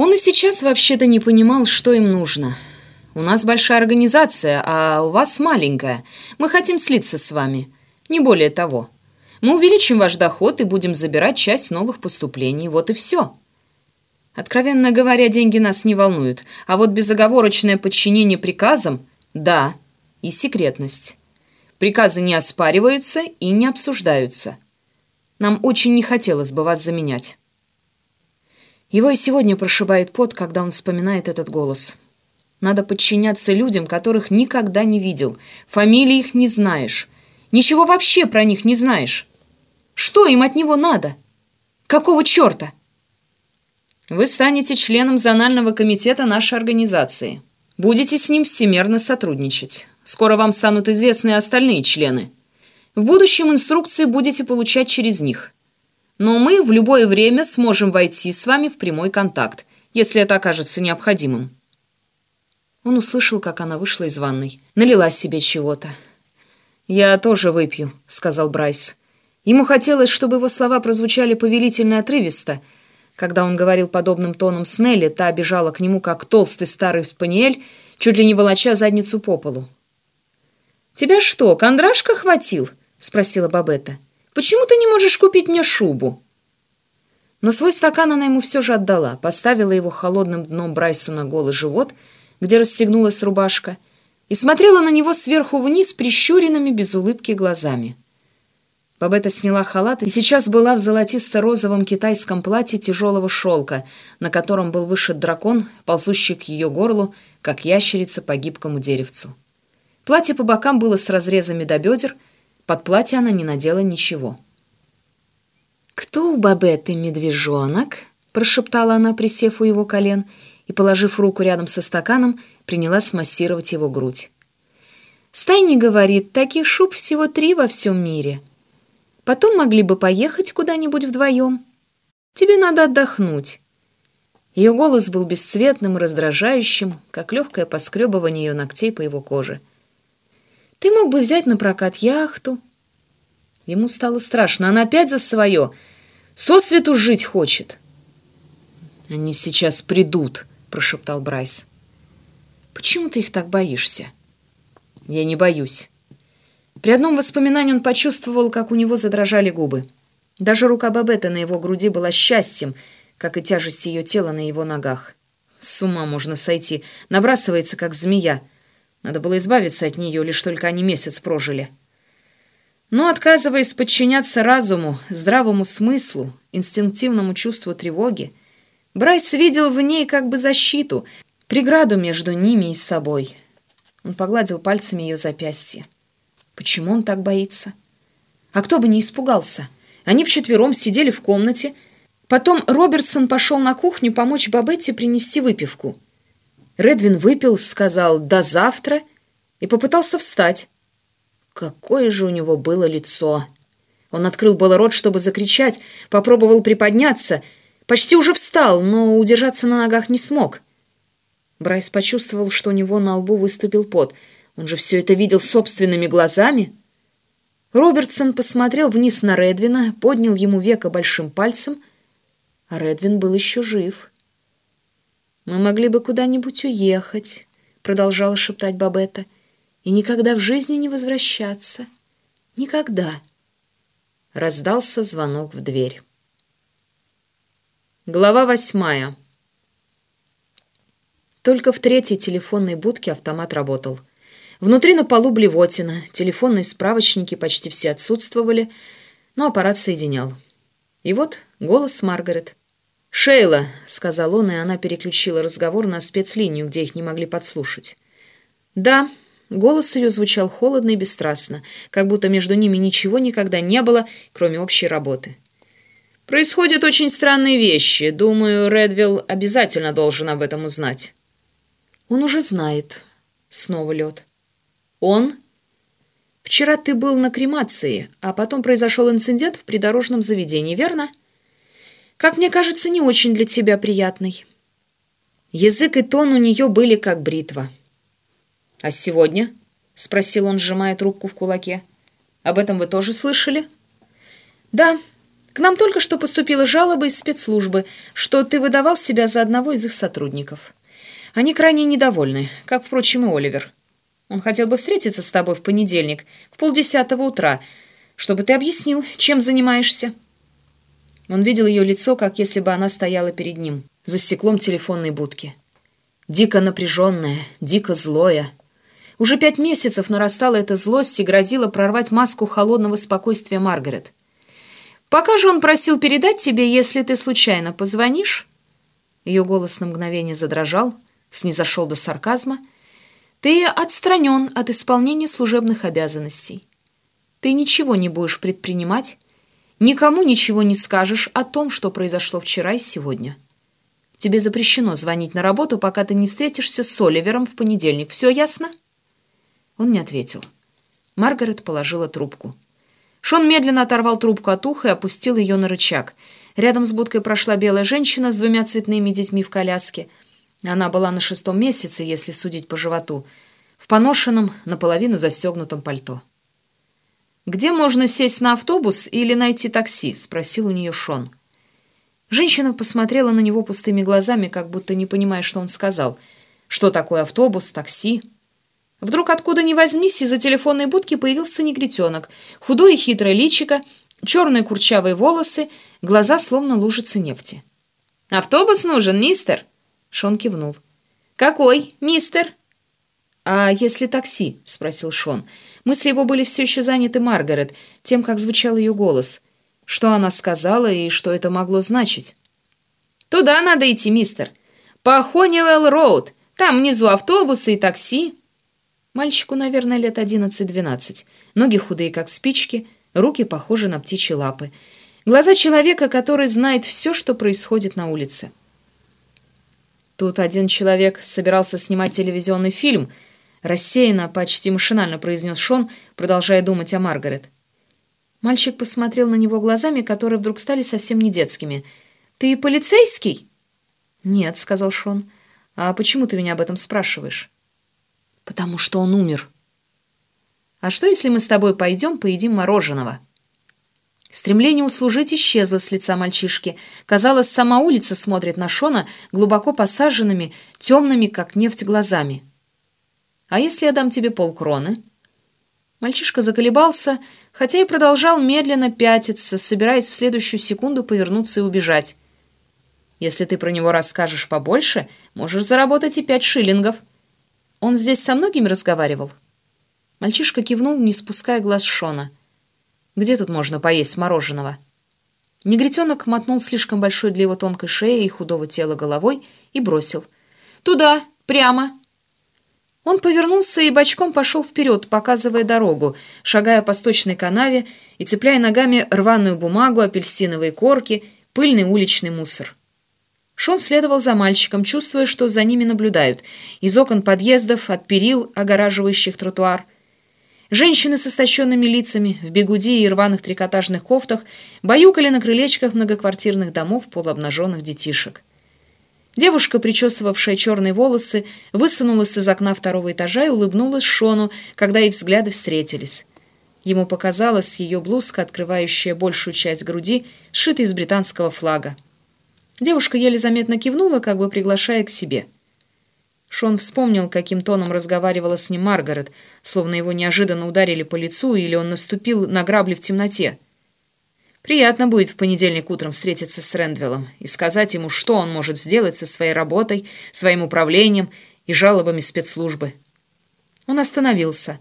Он и сейчас вообще-то не понимал, что им нужно. «У нас большая организация, а у вас маленькая. Мы хотим слиться с вами. Не более того. Мы увеличим ваш доход и будем забирать часть новых поступлений. Вот и все». Откровенно говоря, деньги нас не волнуют. А вот безоговорочное подчинение приказам – да, и секретность. Приказы не оспариваются и не обсуждаются. Нам очень не хотелось бы вас заменять. Его и сегодня прошибает пот, когда он вспоминает этот голос. Надо подчиняться людям, которых никогда не видел. Фамилии их не знаешь. Ничего вообще про них не знаешь. Что им от него надо? Какого черта? Вы станете членом зонального комитета нашей организации. Будете с ним всемерно сотрудничать. Скоро вам станут известны остальные члены. В будущем инструкции будете получать через них. Но мы в любое время сможем войти с вами в прямой контакт, если это окажется необходимым». Он услышал, как она вышла из ванной. Налила себе чего-то. «Я тоже выпью», — сказал Брайс. Ему хотелось, чтобы его слова прозвучали повелительно отрывисто. Когда он говорил подобным тоном с Нелли, та бежала к нему, как толстый старый спаниель, чуть ли не волоча задницу по полу. «Тебя что, кондрашка хватил?» — спросила Бабетта. Почему ты не можешь купить мне шубу?» Но свой стакан она ему все же отдала, поставила его холодным дном Брайсу на голый живот, где расстегнулась рубашка, и смотрела на него сверху вниз прищуренными без улыбки глазами. Бабетта сняла халат и сейчас была в золотисто-розовом китайском платье тяжелого шелка, на котором был вышит дракон, ползущий к ее горлу, как ящерица по гибкому деревцу. Платье по бокам было с разрезами до бедер — под платье она не надела ничего. «Кто у Бабетты медвежонок?» — прошептала она, присев у его колен, и, положив руку рядом со стаканом, принялась массировать его грудь. «Стайни говорит, таких шуб всего три во всем мире. Потом могли бы поехать куда-нибудь вдвоем. Тебе надо отдохнуть». Ее голос был бесцветным и раздражающим, как легкое поскребывание ее ногтей по его коже. Ты мог бы взять на прокат яхту. Ему стало страшно. Она опять за свое. Сосвету жить хочет. Они сейчас придут, прошептал Брайс. Почему ты их так боишься? Я не боюсь. При одном воспоминании он почувствовал, как у него задрожали губы. Даже рука Бабетты на его груди была счастьем, как и тяжесть ее тела на его ногах. С ума можно сойти. Набрасывается, как змея. Надо было избавиться от нее, лишь только они месяц прожили. Но, отказываясь подчиняться разуму, здравому смыслу, инстинктивному чувству тревоги, Брайс видел в ней как бы защиту, преграду между ними и собой. Он погладил пальцами ее запястье. Почему он так боится? А кто бы не испугался? Они вчетвером сидели в комнате. Потом Робертсон пошел на кухню помочь Бабетте принести выпивку — Редвин выпил, сказал «до завтра» и попытался встать. Какое же у него было лицо! Он открыл было рот, чтобы закричать, попробовал приподняться, почти уже встал, но удержаться на ногах не смог. Брайс почувствовал, что у него на лбу выступил пот. Он же все это видел собственными глазами. Робертсон посмотрел вниз на Редвина, поднял ему веко большим пальцем, а Редвин был еще жив. «Мы могли бы куда-нибудь уехать», — продолжала шептать Бабетта, «и никогда в жизни не возвращаться. Никогда». Раздался звонок в дверь. Глава восьмая. Только в третьей телефонной будке автомат работал. Внутри на полу блевотина, телефонные справочники почти все отсутствовали, но аппарат соединял. И вот голос Маргарет. «Шейла», — сказал он, и она переключила разговор на спецлинию, где их не могли подслушать. «Да», — голос ее звучал холодно и бесстрастно, как будто между ними ничего никогда не было, кроме общей работы. «Происходят очень странные вещи. Думаю, Редвилл обязательно должен об этом узнать». «Он уже знает». Снова лед. «Он?» «Вчера ты был на кремации, а потом произошел инцидент в придорожном заведении, верно?» Как мне кажется, не очень для тебя приятный». Язык и тон у нее были как бритва. «А сегодня?» — спросил он, сжимая трубку в кулаке. «Об этом вы тоже слышали?» «Да. К нам только что поступила жалоба из спецслужбы, что ты выдавал себя за одного из их сотрудников. Они крайне недовольны, как, впрочем, и Оливер. Он хотел бы встретиться с тобой в понедельник, в полдесятого утра, чтобы ты объяснил, чем занимаешься». Он видел ее лицо, как если бы она стояла перед ним, за стеклом телефонной будки. Дико напряженное, дико злое. Уже пять месяцев нарастала эта злость и грозила прорвать маску холодного спокойствия Маргарет. «Пока же он просил передать тебе, если ты случайно позвонишь...» Ее голос на мгновение задрожал, снизошел до сарказма. «Ты отстранен от исполнения служебных обязанностей. Ты ничего не будешь предпринимать, Никому ничего не скажешь о том, что произошло вчера и сегодня. Тебе запрещено звонить на работу, пока ты не встретишься с Оливером в понедельник. Все ясно?» Он не ответил. Маргарет положила трубку. Шон медленно оторвал трубку от уха и опустил ее на рычаг. Рядом с будкой прошла белая женщина с двумя цветными детьми в коляске. Она была на шестом месяце, если судить по животу, в поношенном, наполовину застегнутом пальто. «Где можно сесть на автобус или найти такси?» — спросил у нее Шон. Женщина посмотрела на него пустыми глазами, как будто не понимая, что он сказал. «Что такое автобус, такси?» Вдруг откуда ни возьмись, из-за телефонной будки появился негритенок. Худое и хитрое личико, черные курчавые волосы, глаза словно лужицы нефти. «Автобус нужен, мистер?» Шон кивнул. «Какой, мистер?» «А если такси?» — спросил Шон. Мысли его были все еще заняты Маргарет, тем, как звучал ее голос. Что она сказала и что это могло значить? «Туда надо идти, мистер. По Хониуэлл-Роуд. Там внизу автобусы и такси». Мальчику, наверное, лет одиннадцать-двенадцать. Ноги худые, как спички, руки похожи на птичьи лапы. Глаза человека, который знает все, что происходит на улице. Тут один человек собирался снимать телевизионный фильм — Рассеянно, почти машинально произнес Шон, продолжая думать о Маргарет. Мальчик посмотрел на него глазами, которые вдруг стали совсем не детскими. «Ты полицейский?» «Нет», — сказал Шон. «А почему ты меня об этом спрашиваешь?» «Потому что он умер». «А что, если мы с тобой пойдем поедим мороженого?» Стремление услужить исчезло с лица мальчишки. Казалось, сама улица смотрит на Шона глубоко посаженными, темными, как нефть, глазами. «А если я дам тебе полкроны?» Мальчишка заколебался, хотя и продолжал медленно пятиться, собираясь в следующую секунду повернуться и убежать. «Если ты про него расскажешь побольше, можешь заработать и пять шиллингов». «Он здесь со многими разговаривал?» Мальчишка кивнул, не спуская глаз Шона. «Где тут можно поесть мороженого?» Негритенок мотнул слишком большой для его тонкой шеи и худого тела головой и бросил. «Туда, прямо!» Он повернулся и бочком пошел вперед, показывая дорогу, шагая по сточной канаве и цепляя ногами рваную бумагу, апельсиновые корки, пыльный уличный мусор. Шон следовал за мальчиком, чувствуя, что за ними наблюдают, из окон подъездов, от перил, огораживающих тротуар. Женщины с истощенными лицами, в бегуди и рваных трикотажных кофтах баюкали на крылечках многоквартирных домов полуобнаженных детишек. Девушка, причесывавшая черные волосы, высунулась из окна второго этажа и улыбнулась Шону, когда их взгляды встретились. Ему показалась ее блузка, открывающая большую часть груди, сшитая из британского флага. Девушка еле заметно кивнула, как бы приглашая к себе. Шон вспомнил, каким тоном разговаривала с ним Маргарет, словно его неожиданно ударили по лицу или он наступил на грабли в темноте. Приятно будет в понедельник утром встретиться с Рэндвиллом и сказать ему, что он может сделать со своей работой, своим управлением и жалобами спецслужбы. Он остановился.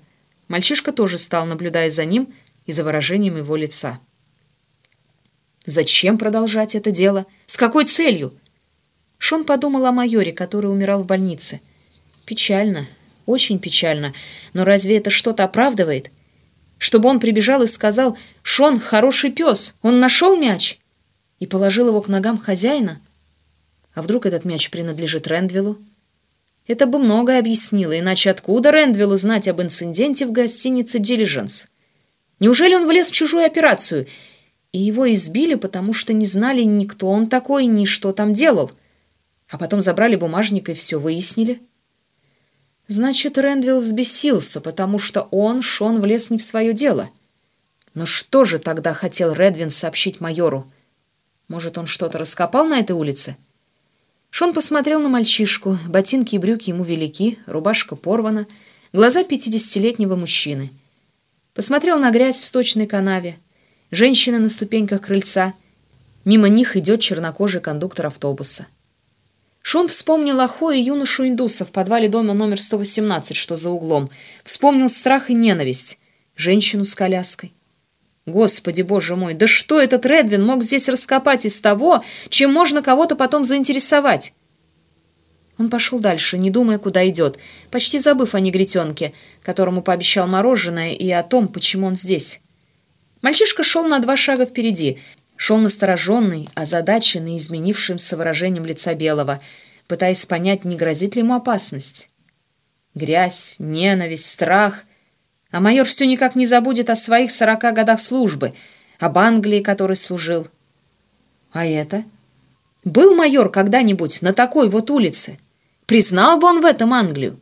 Мальчишка тоже стал, наблюдая за ним и за выражением его лица. Зачем продолжать это дело? С какой целью? Шон подумал о майоре, который умирал в больнице. Печально, очень печально, но разве это что-то оправдывает? Чтобы он прибежал и сказал «Шон, хороший пес, он нашел мяч!» и положил его к ногам хозяина? А вдруг этот мяч принадлежит Рэндвиллу? Это бы многое объяснило, иначе откуда Рэндвиллу знать об инциденте в гостинице «Дилиженс»? Неужели он влез в чужую операцию, и его избили, потому что не знали ни кто он такой, ни что там делал? А потом забрали бумажник и все выяснили? Значит, Рэндвилл взбесился, потому что он, Шон, влез не в свое дело. Но что же тогда хотел Редвин сообщить майору? Может, он что-то раскопал на этой улице? Шон посмотрел на мальчишку. Ботинки и брюки ему велики, рубашка порвана, глаза пятидесятилетнего мужчины. Посмотрел на грязь в сточной канаве. Женщина на ступеньках крыльца. Мимо них идет чернокожий кондуктор автобуса. Шон вспомнил Ахо и юношу-индуса в подвале дома номер 118, что за углом. Вспомнил страх и ненависть. Женщину с коляской. Господи, боже мой, да что этот Редвин мог здесь раскопать из того, чем можно кого-то потом заинтересовать? Он пошел дальше, не думая, куда идет, почти забыв о негритенке, которому пообещал мороженое, и о том, почему он здесь. Мальчишка шел на два шага впереди, шел настороженный, озадаченный изменившимся выражением лица Белого, пытаясь понять, не грозит ли ему опасность. Грязь, ненависть, страх а майор все никак не забудет о своих сорока годах службы, об Англии, которой служил. А это? Был майор когда-нибудь на такой вот улице? Признал бы он в этом Англию?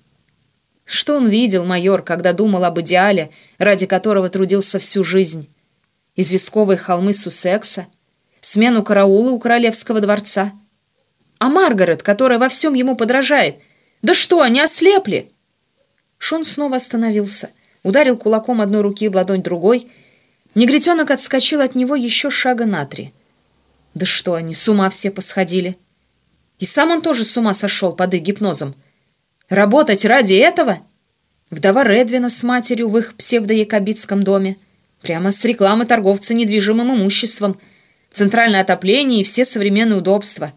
Что он видел, майор, когда думал об идеале, ради которого трудился всю жизнь? Известковые холмы Суссекса? Смену караула у королевского дворца? А Маргарет, которая во всем ему подражает? Да что, они ослепли? Шон снова остановился ударил кулаком одной руки в ладонь другой. Негритенок отскочил от него еще шага на три. Да что они, с ума все посходили. И сам он тоже с ума сошел под их гипнозом. Работать ради этого? Вдова Редвина с матерью в их псевдоякобитском доме. Прямо с рекламы торговца недвижимым имуществом. Центральное отопление и все современные удобства.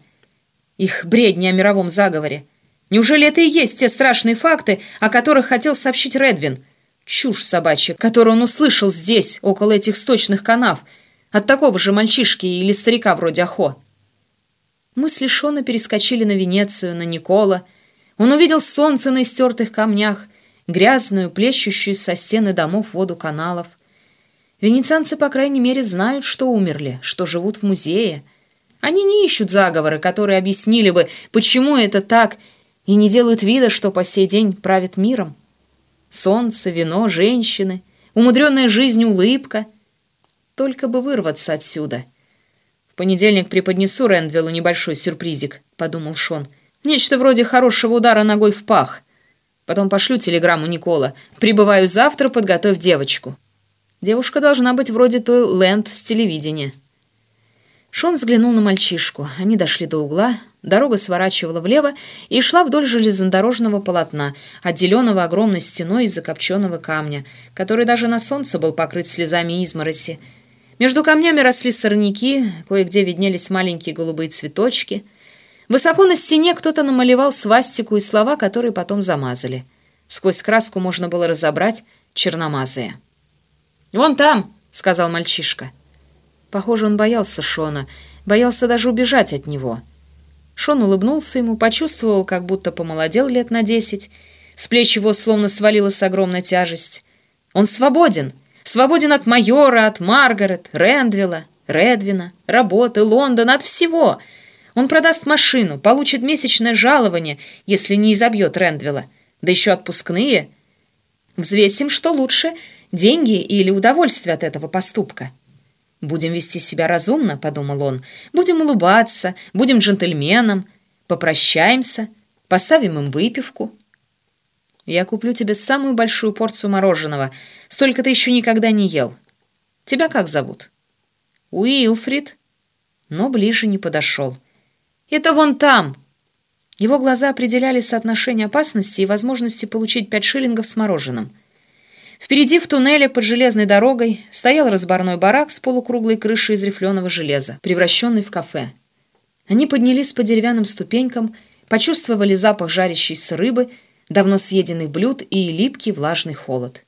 Их бредни о мировом заговоре. Неужели это и есть те страшные факты, о которых хотел сообщить Редвин – Чушь собачья, которую он услышал здесь, около этих сточных канав, от такого же мальчишки или старика вроде Ахо. Мысли Шона перескочили на Венецию, на Никола. Он увидел солнце на истертых камнях, грязную, плещущую со стены домов воду каналов. Венецианцы, по крайней мере, знают, что умерли, что живут в музее. Они не ищут заговоры, которые объяснили бы, почему это так, и не делают вида, что по сей день правят миром. Солнце, вино, женщины, умудренная жизнь улыбка. Только бы вырваться отсюда. В понедельник преподнесу Рэндвиллу небольшой сюрпризик, подумал Шон. Нечто вроде хорошего удара ногой в пах. Потом пошлю телеграмму Никола. Прибываю завтра, подготовь девочку. Девушка должна быть вроде той Лэнд с телевидения. Шон взглянул на мальчишку. Они дошли до угла. Дорога сворачивала влево и шла вдоль железнодорожного полотна, отделенного огромной стеной из закопченного камня, который даже на солнце был покрыт слезами измороси. Между камнями росли сорняки, кое-где виднелись маленькие голубые цветочки. Высоко на стене кто-то намалевал свастику и слова, которые потом замазали. Сквозь краску можно было разобрать черномазые. «Вон там!» — сказал мальчишка. Похоже, он боялся Шона, боялся даже убежать от него. Шон улыбнулся ему, почувствовал, как будто помолодел лет на десять. С плеч его словно свалилась огромная тяжесть. Он свободен. Свободен от майора, от Маргарет, Рэндвилла, Редвина, работы, Лондона, от всего. Он продаст машину, получит месячное жалование, если не изобьет Рэндвилла. Да еще отпускные. Взвесим, что лучше, деньги или удовольствие от этого поступка. «Будем вести себя разумно», — подумал он. «Будем улыбаться, будем джентльменом, попрощаемся, поставим им выпивку». «Я куплю тебе самую большую порцию мороженого. Столько ты еще никогда не ел. Тебя как зовут?» «Уилфрид». Но ближе не подошел. «Это вон там!» Его глаза определяли соотношение опасности и возможности получить пять шиллингов с мороженым. Впереди в туннеле под железной дорогой стоял разборной барак с полукруглой крышей из рифленого железа, превращенный в кафе. Они поднялись по деревянным ступенькам, почувствовали запах жарящейся рыбы, давно съеденных блюд и липкий влажный холод.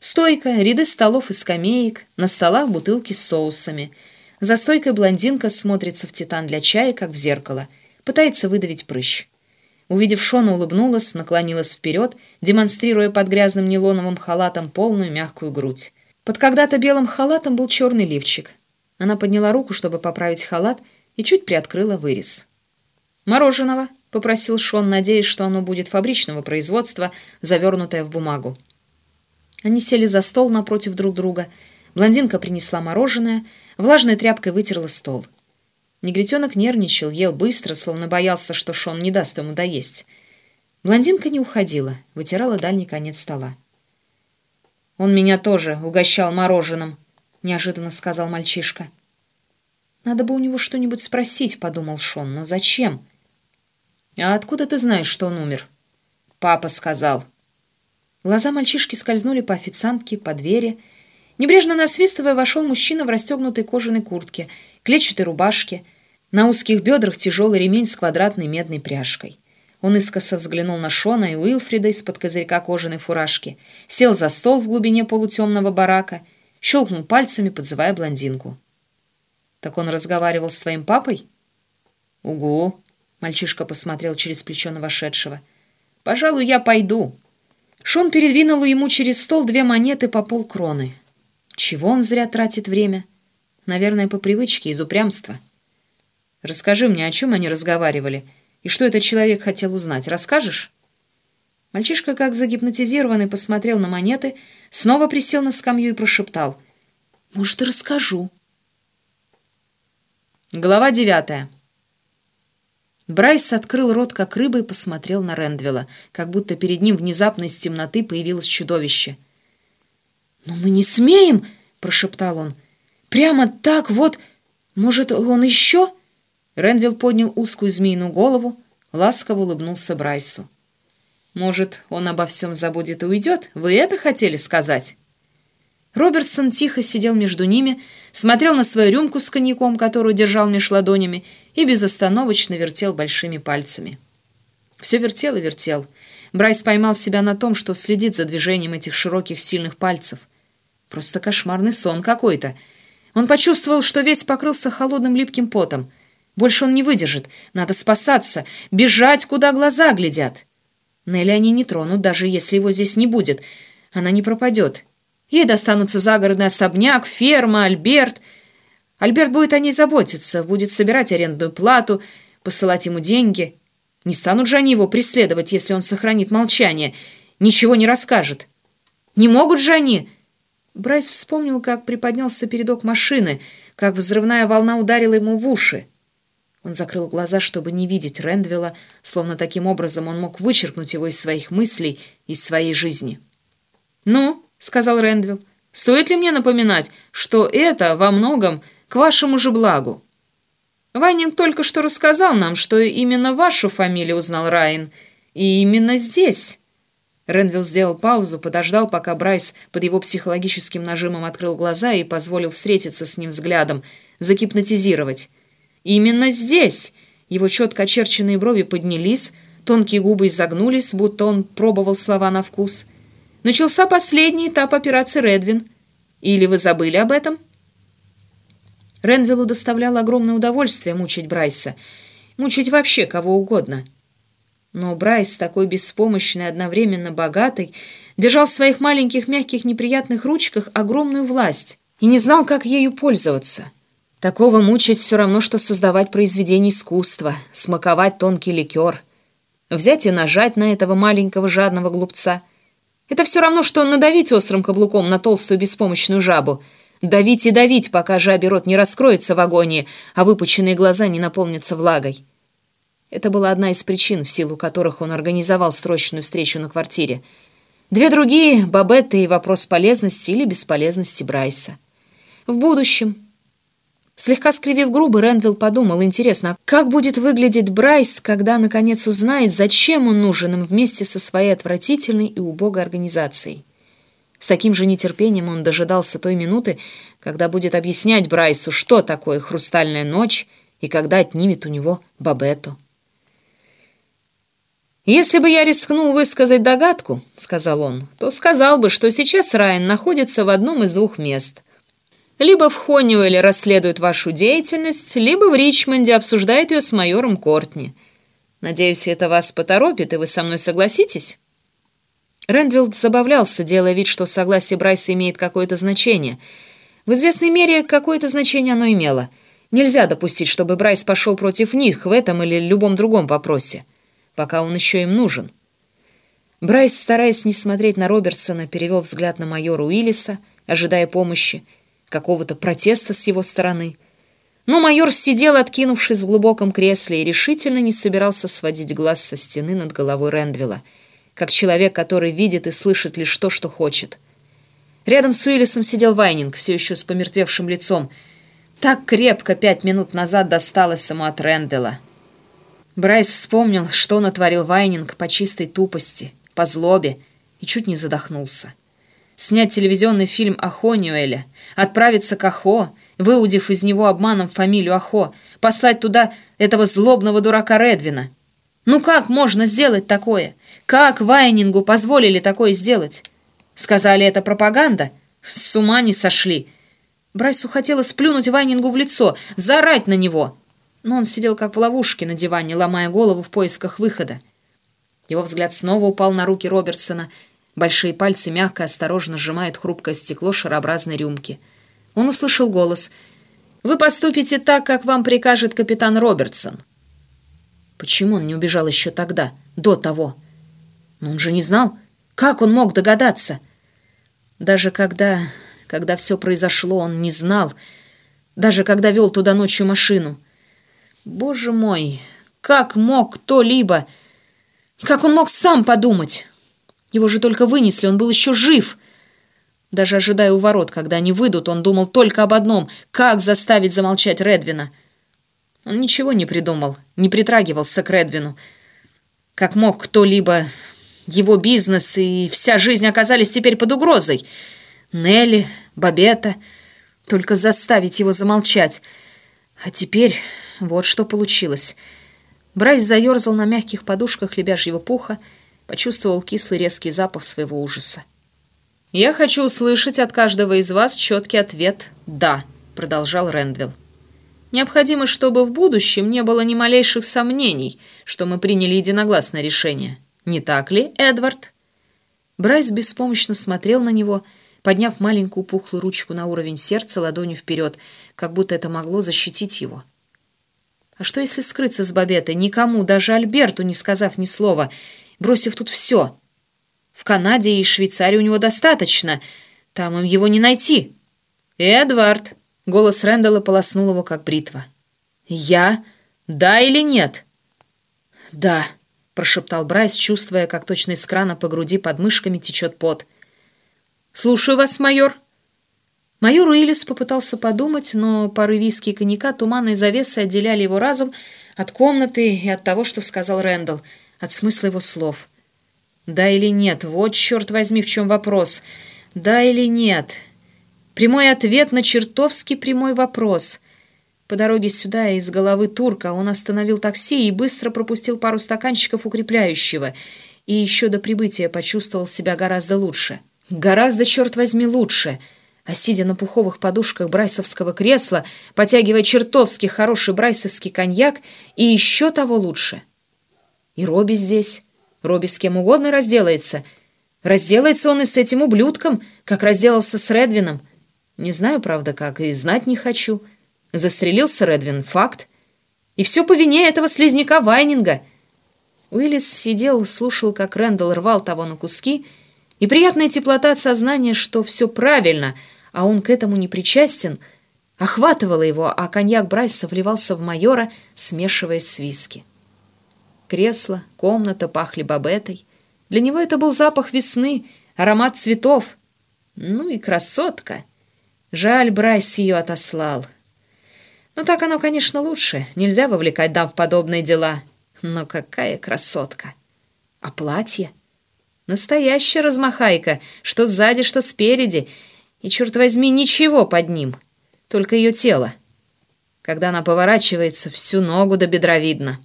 Стойка, ряды столов и скамеек, на столах бутылки с соусами. За стойкой блондинка смотрится в титан для чая, как в зеркало, пытается выдавить прыщ. Увидев Шона, улыбнулась, наклонилась вперед, демонстрируя под грязным нейлоновым халатом полную мягкую грудь. Под когда-то белым халатом был черный лифчик. Она подняла руку, чтобы поправить халат, и чуть приоткрыла вырез. «Мороженого», — попросил Шон, надеясь, что оно будет фабричного производства, завернутое в бумагу. Они сели за стол напротив друг друга. Блондинка принесла мороженое, влажной тряпкой вытерла стол. Негритенок нервничал, ел быстро, словно боялся, что Шон не даст ему доесть. Блондинка не уходила, вытирала дальний конец стола. «Он меня тоже угощал мороженым», — неожиданно сказал мальчишка. «Надо бы у него что-нибудь спросить», — подумал Шон, — «но зачем?» «А откуда ты знаешь, что он умер?» «Папа сказал». Глаза мальчишки скользнули по официантке, по двери. Небрежно насвистывая, вошел мужчина в расстегнутой кожаной куртке, клетчатой рубашке, на узких бедрах тяжелый ремень с квадратной медной пряжкой. Он искоса взглянул на Шона и Уилфрида из-под козырька кожаной фуражки, сел за стол в глубине полутемного барака, щелкнул пальцами, подзывая блондинку. «Так он разговаривал с твоим папой?» «Угу», — мальчишка посмотрел через плечо на вошедшего. «Пожалуй, я пойду». Шон передвинул ему через стол две монеты по полкроны. Чего он зря тратит время? Наверное, по привычке, из упрямства. «Расскажи мне, о чем они разговаривали?» И что этот человек хотел узнать, расскажешь?» Мальчишка, как загипнотизированный, посмотрел на монеты, снова присел на скамью и прошептал. «Может, и расскажу». Глава девятая. Брайс открыл рот, как рыба, и посмотрел на Рэндвилла, как будто перед ним внезапно из темноты появилось чудовище. «Но мы не смеем!» — прошептал он. «Прямо так вот! Может, он еще...» Ренвилл поднял узкую змеиную голову, ласково улыбнулся Брайсу. «Может, он обо всем забудет и уйдет? Вы это хотели сказать?» Робертсон тихо сидел между ними, смотрел на свою рюмку с коньяком, которую держал меж ладонями, и безостановочно вертел большими пальцами. Все вертел и вертел. Брайс поймал себя на том, что следит за движением этих широких сильных пальцев. Просто кошмарный сон какой-то. Он почувствовал, что весь покрылся холодным липким потом — больше он не выдержит. Надо спасаться, бежать, куда глаза глядят. Нелли они не тронут, даже если его здесь не будет. Она не пропадет. Ей достанутся загородный особняк, ферма, Альберт. Альберт будет о ней заботиться, будет собирать арендную плату, посылать ему деньги. Не станут же они его преследовать, если он сохранит молчание, ничего не расскажет. Не могут же они... Брайс вспомнил, как приподнялся передок машины, как взрывная волна ударила ему в уши. Он закрыл глаза, чтобы не видеть Рэндвилла, словно таким образом он мог вычеркнуть его из своих мыслей, из своей жизни. «Ну», — сказал Рэндвилл, — «стоит ли мне напоминать, что это во многом к вашему же благу? Вайнинг только что рассказал нам, что именно вашу фамилию узнал Райан, и именно здесь». Рэндвилл сделал паузу, подождал, пока Брайс под его психологическим нажимом открыл глаза и позволил встретиться с ним взглядом, закипнотизировать. Именно здесь его четко очерченные брови поднялись, тонкие губы изогнулись, будто он пробовал слова на вкус. Начался последний этап операции «Редвин». Или вы забыли об этом? Ренвиллу доставляло огромное удовольствие мучить Брайса. Мучить вообще кого угодно. Но Брайс, такой беспомощный, одновременно богатый, держал в своих маленьких мягких неприятных ручках огромную власть и не знал, как ею пользоваться. Такого мучить все равно, что создавать произведение искусства, смаковать тонкий ликер. Взять и нажать на этого маленького жадного глупца. Это все равно, что надавить острым каблуком на толстую беспомощную жабу. Давить и давить, пока жабе рот не раскроется в агонии, а выпученные глаза не наполнятся влагой. Это была одна из причин, в силу которых он организовал срочную встречу на квартире. Две другие — Бабетта и вопрос полезности или бесполезности Брайса. В будущем, Слегка скривив грубы, Ренвилл подумал, интересно, как будет выглядеть Брайс, когда наконец узнает, зачем он нужен им вместе со своей отвратительной и убогой организацией. С таким же нетерпением он дожидался той минуты, когда будет объяснять Брайсу, что такое «хрустальная ночь» и когда отнимет у него Бабетту. «Если бы я рискнул высказать догадку, — сказал он, — то сказал бы, что сейчас Райан находится в одном из двух мест — либо в Хоннюэле расследует вашу деятельность, либо в Ричмонде обсуждает ее с майором Кортни. Надеюсь, это вас поторопит, и вы со мной согласитесь?» Рэндвилл забавлялся, делая вид, что согласие Брайса имеет какое-то значение. В известной мере какое-то значение оно имело. Нельзя допустить, чтобы Брайс пошел против них в этом или любом другом вопросе, пока он еще им нужен. Брайс, стараясь не смотреть на Робертсона, перевел взгляд на майора Уиллиса, ожидая помощи, какого-то протеста с его стороны. Но майор сидел, откинувшись в глубоком кресле, и решительно не собирался сводить глаз со стены над головой Рэндвилла, как человек, который видит и слышит лишь то, что хочет. Рядом с Уиллисом сидел Вайнинг, все еще с помертвевшим лицом. Так крепко пять минут назад досталось ему от Рэндвилла. Брайс вспомнил, что натворил Вайнинг по чистой тупости, по злобе, и чуть не задохнулся. Снять телевизионный фильм о Хонюэле, отправиться к Ахо, выудив из него обманом фамилию Ахо, послать туда этого злобного дурака Редвина. Ну как можно сделать такое? Как Вайнингу позволили такое сделать? Сказали, это пропаганда? С ума не сошли. Брайсу хотелось плюнуть Вайнингу в лицо, заорать на него. Но он сидел как в ловушке на диване, ломая голову в поисках выхода. Его взгляд снова упал на руки Робертсона. Большие пальцы мягко, осторожно сжимают хрупкое стекло шарообразной рюмки. Он услышал голос. «Вы поступите так, как вам прикажет капитан Робертсон». Почему он не убежал еще тогда, до того? Но он же не знал. Как он мог догадаться? Даже когда... когда все произошло, он не знал. Даже когда вел туда ночью машину. Боже мой, как мог кто-либо... Как он мог сам подумать? Его же только вынесли, он был еще жив. Даже ожидая у ворот, когда они выйдут, он думал только об одном — как заставить замолчать Редвина. Он ничего не придумал, не притрагивался к Редвину. Как мог кто-либо... Его бизнес и вся жизнь оказались теперь под угрозой. Нелли, Бабета... Только заставить его замолчать. А теперь вот что получилось. Брайс заерзал на мягких подушках лебяжьего пуха, почувствовал кислый резкий запах своего ужаса. «Я хочу услышать от каждого из вас четкий ответ «да», — продолжал Рэндвилл. «Необходимо, чтобы в будущем не было ни малейших сомнений, что мы приняли единогласное решение. Не так ли, Эдвард?» Брайс беспомощно смотрел на него, подняв маленькую пухлую ручку на уровень сердца ладонью вперед, как будто это могло защитить его. А что, если скрыться с Бабетой, никому, даже Альберту, не сказав ни слова, бросив тут все? В Канаде и Швейцарии у него достаточно. Там им его не найти. «Эдвард!» — голос Рэндалла полоснул его, как бритва. «Я? Да или нет?» «Да», — прошептал Брайс, чувствуя, как точно из крана по груди под мышками течет пот. «Слушаю вас, майор». Майор Уиллис попытался подумать, но пары виски и коньяка туманной завесы отделяли его разум от комнаты и от того, что сказал Рэндалл, от смысла его слов. «Да или нет? Вот, черт возьми, в чем вопрос. Да или нет?» Прямой ответ на чертовски прямой вопрос. По дороге сюда из головы турка он остановил такси и быстро пропустил пару стаканчиков укрепляющего, и еще до прибытия почувствовал себя гораздо лучше. Гораздо, черт возьми, лучше — а сидя на пуховых подушках брайсовского кресла, потягивая чертовски хороший брайсовский коньяк и еще того лучше. И Робби здесь. Робби с кем угодно разделается. Разделается он и с этим ублюдком, как разделался с Редвином. Не знаю, правда, как, и знать не хочу. Застрелился Редвин, факт. И все по вине этого слизняка Вайнинга. Уиллис сидел, слушал, как Рэндалл рвал того на куски, и приятная теплота от сознания, что все правильно — а он к этому не причастен, охватывало его, а коньяк Брайса вливался в майора, смешиваясь с виски. Кресло, комната пахли бабетой. Для него это был запах весны, аромат цветов. Ну и красотка. Жаль, Брайс ее отослал. Ну так оно, конечно, лучше. Нельзя вовлекать дам в подобные дела. Но какая красотка! А платье? Настоящая размахайка, что сзади, что спереди — и, черт возьми, ничего под ним, только ее тело. Когда она поворачивается, всю ногу до бедра видно.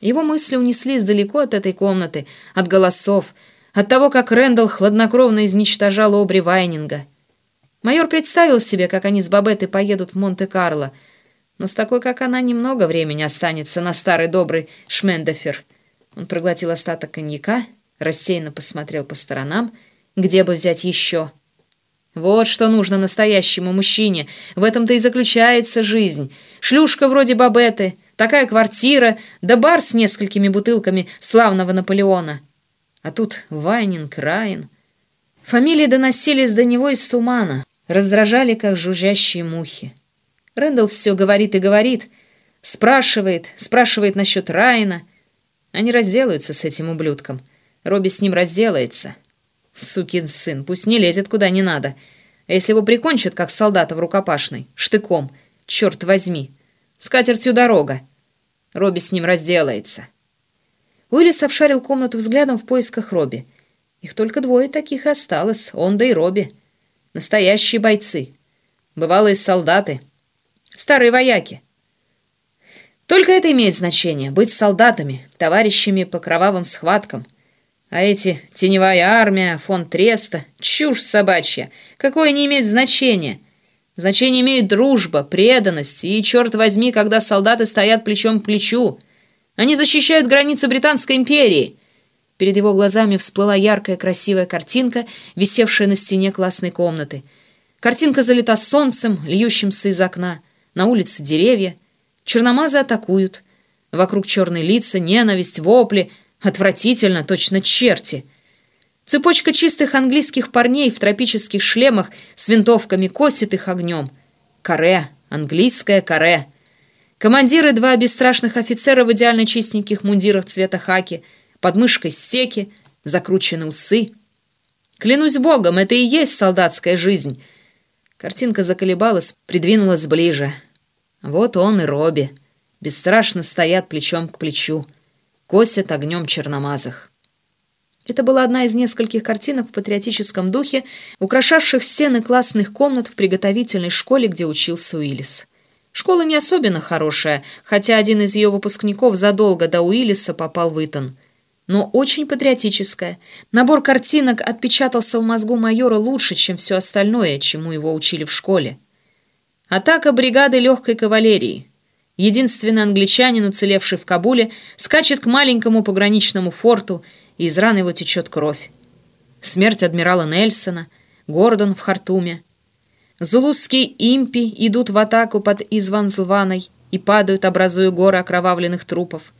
Его мысли унеслись далеко от этой комнаты, от голосов, от того, как Рэндалл хладнокровно изничтожал обри Вайнинга. Майор представил себе, как они с Бабеттой поедут в Монте-Карло, но с такой, как она, немного времени останется на старый добрый Шмендефер. Он проглотил остаток коньяка, рассеянно посмотрел по сторонам, где бы взять еще — вот что нужно настоящему мужчине. В этом-то и заключается жизнь. Шлюшка вроде Бабеты, такая квартира, да бар с несколькими бутылками славного Наполеона. А тут Вайнинг, Райан. Фамилии доносились до него из тумана. раздражали, как жужжащие мухи. Рэндалл все говорит и говорит, спрашивает, спрашивает насчет Райана. Они разделаются с этим ублюдком. Робби с ним разделается. Сукин сын, пусть не лезет куда не надо. А если его прикончат, как солдата в рукопашной, штыком, черт возьми, с катертью дорога. Робби с ним разделается. Уиллис обшарил комнату взглядом в поисках Робби. Их только двое таких и осталось, он да и Робби. Настоящие бойцы. Бывалые солдаты. Старые вояки. Только это имеет значение — быть солдатами, товарищами по кровавым схваткам. А эти теневая армия, фон Треста, чушь собачья, какое не имеет значения. Значение имеет дружба, преданность и, черт возьми, когда солдаты стоят плечом к плечу. Они защищают границы Британской империи. Перед его глазами всплыла яркая красивая картинка, висевшая на стене классной комнаты. Картинка залита солнцем, льющимся из окна. На улице деревья. Черномазы атакуют. Вокруг черные лица, ненависть, вопли. Отвратительно, точно черти. Цепочка чистых английских парней в тропических шлемах с винтовками косит их огнем. Каре, английское каре. Командиры два бесстрашных офицера в идеально чистеньких мундирах цвета хаки, под мышкой стеки, закручены усы. Клянусь богом, это и есть солдатская жизнь. Картинка заколебалась, придвинулась ближе. Вот он и Робби. Бесстрашно стоят плечом к плечу. Косят огнем черномазых. Это была одна из нескольких картинок в патриотическом духе, украшавших стены классных комнат в приготовительной школе, где учился Уиллис. Школа не особенно хорошая, хотя один из ее выпускников задолго до Уиллиса попал в Итон. Но очень патриотическая. Набор картинок отпечатался в мозгу майора лучше, чем все остальное, чему его учили в школе. Атака бригады легкой кавалерии. Единственный англичанин, уцелевший в Кабуле, скачет к маленькому пограничному форту, и из раны его течет кровь. Смерть адмирала Нельсона, Гордон в Хартуме. Зулузские импи идут в атаку под Изванзлваной и падают, образуя горы окровавленных трупов.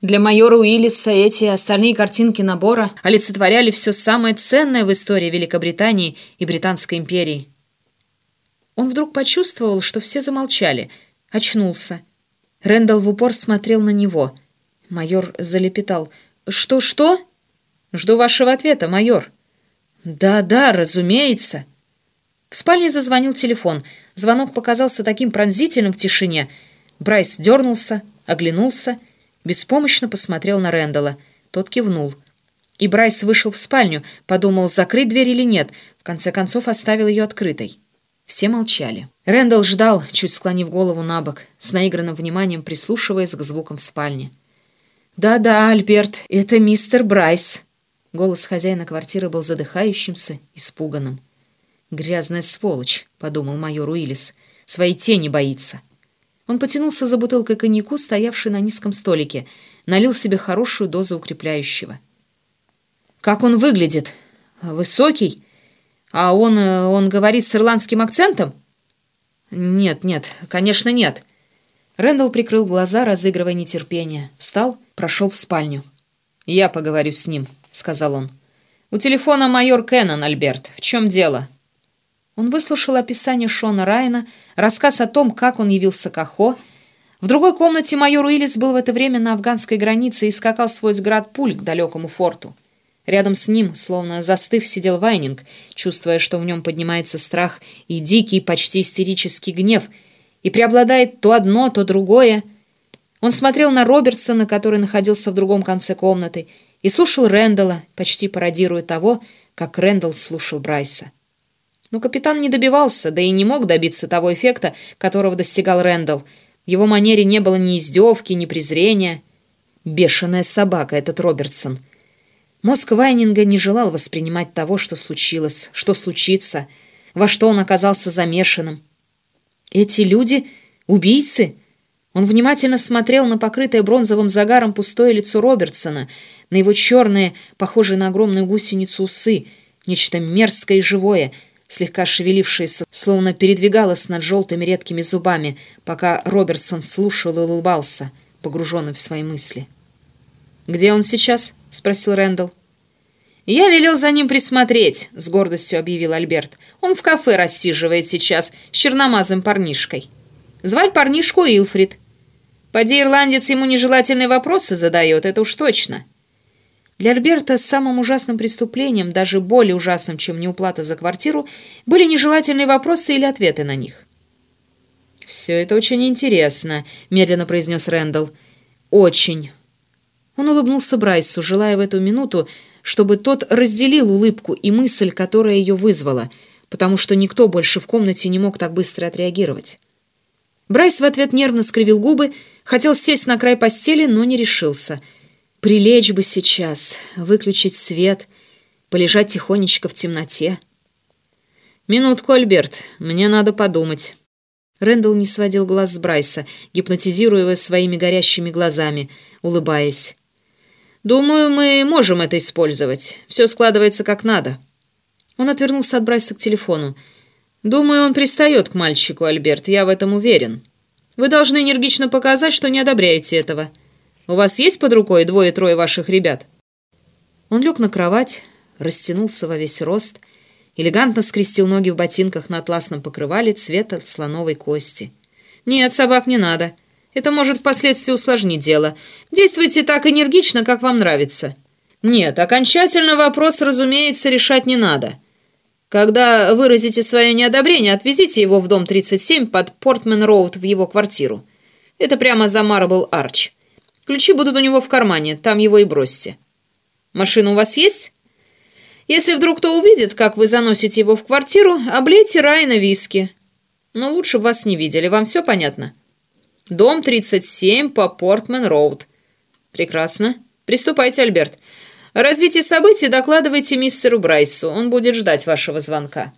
Для майора Уиллиса эти остальные картинки набора олицетворяли все самое ценное в истории Великобритании и Британской империи. Он вдруг почувствовал, что все замолчали, очнулся. Рэндалл в упор смотрел на него. Майор залепетал. «Что, что?» «Жду вашего ответа, майор». «Да, да, разумеется». В спальне зазвонил телефон. Звонок показался таким пронзительным в тишине. Брайс дернулся, оглянулся, беспомощно посмотрел на Рэндалла. Тот кивнул. И Брайс вышел в спальню, подумал, закрыть дверь или нет. В конце концов, оставил ее открытой. Все молчали. Рэндалл ждал, чуть склонив голову на бок, с наигранным вниманием прислушиваясь к звукам в спальне. «Да-да, Альберт, это мистер Брайс». Голос хозяина квартиры был задыхающимся, испуганным. «Грязная сволочь», — подумал майор Уиллис. «Своей тени боится». Он потянулся за бутылкой коньяку, стоявшей на низком столике, налил себе хорошую дозу укрепляющего. «Как он выглядит? Высокий? А он... он говорит с ирландским акцентом?» «Нет, нет, конечно, нет». Рэндалл прикрыл глаза, разыгрывая нетерпение. Встал, прошел в спальню. «Я поговорю с ним», — сказал он. «У телефона майор Кеннон, Альберт. В чем дело?» Он выслушал описание Шона Райана, рассказ о том, как он явился к Ахо. В другой комнате майор Уиллис был в это время на афганской границе и скакал свой сград пуль к далекому форту. Рядом с ним, словно застыв, сидел Вайнинг, чувствуя, что в нем поднимается страх и дикий, почти истерический гнев, и преобладает то одно, то другое — он смотрел на Робертсона, который находился в другом конце комнаты, и слушал Рэндалла, почти пародируя того, как Рэндалл слушал Брайса. Но капитан не добивался, да и не мог добиться того эффекта, которого достигал Рэндалл. В его манере не было ни издевки, ни презрения. Бешеная собака этот Робертсон. Мозг Вайнинга не желал воспринимать того, что случилось, что случится, во что он оказался замешанным. Эти люди — убийцы — он внимательно смотрел на покрытое бронзовым загаром пустое лицо Робертсона, на его черные, похожие на огромную гусеницу усы, нечто мерзкое и живое, слегка шевелившееся, словно передвигалось над желтыми редкими зубами, пока Робертсон слушал и улыбался, погруженный в свои мысли. «Где он сейчас?» — спросил Рэндалл. «Я велел за ним присмотреть», — с гордостью объявил Альберт. «Он в кафе рассиживает сейчас с черномазым парнишкой. Звать парнишку Илфрид. Поди ирландец ему нежелательные вопросы задает, это уж точно». Для Альберта самым ужасным преступлением, даже более ужасным, чем неуплата за квартиру, были нежелательные вопросы или ответы на них. «Все это очень интересно», — медленно произнес Рэндалл. «Очень». Он улыбнулся Брайсу, желая в эту минуту, чтобы тот разделил улыбку и мысль, которая ее вызвала, потому что никто больше в комнате не мог так быстро отреагировать. Брайс в ответ нервно скривил губы, хотел сесть на край постели, но не решился — Прилечь бы сейчас, выключить свет, полежать тихонечко в темноте. «Минутку, Альберт, мне надо подумать». Рэндалл не сводил глаз с Брайса, гипнотизируя его своими горящими глазами, улыбаясь. «Думаю, мы можем это использовать. Все складывается как надо». Он отвернулся от Брайса к телефону. «Думаю, он пристает к мальчику, Альберт, я в этом уверен. Вы должны энергично показать, что не одобряете этого». У вас есть под рукой двое-трое ваших ребят?» Он лег на кровать, растянулся во весь рост, элегантно скрестил ноги в ботинках на атласном покрывале цвета слоновой кости. «Нет, собак не надо. Это может впоследствии усложнить дело. Действуйте так энергично, как вам нравится. Нет, окончательно вопрос, разумеется, решать не надо. Когда выразите свое неодобрение, отвезите его в дом 37 под Портмен-Роуд в его квартиру. Это прямо за Марбл Арч. Ключи будут у него в кармане, там его и бросьте. Машина у вас есть? Если вдруг кто увидит, как вы заносите его в квартиру, облейте Райна виски. Но лучше вас не видели, вам все понятно? Дом 37 по Портмен-Роуд. Прекрасно. Приступайте, Альберт. О развитии событий докладывайте мистеру Брайсу, он будет ждать вашего звонка.